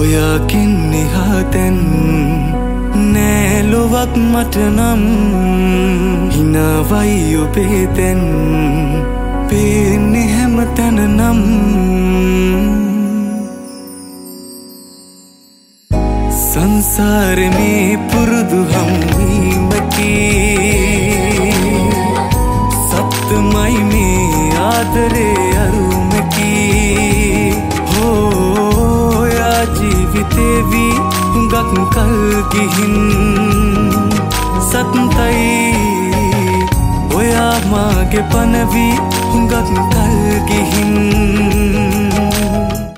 ඔයාකින් නිහාතැන් නෑලොවක් මටනම් හිනාවයි ඔබේතැන් පේනෙ හැම තැන නම්. සංසාරමේ පුරුදු හම්වීමකි සත්තමයි මේ ආදරේ. ජීවිතේවී හුඟක් කල් ගිහින්. සත්තයි ඔයා මාගේ පනවී හුඟක් කල් ගිහින්.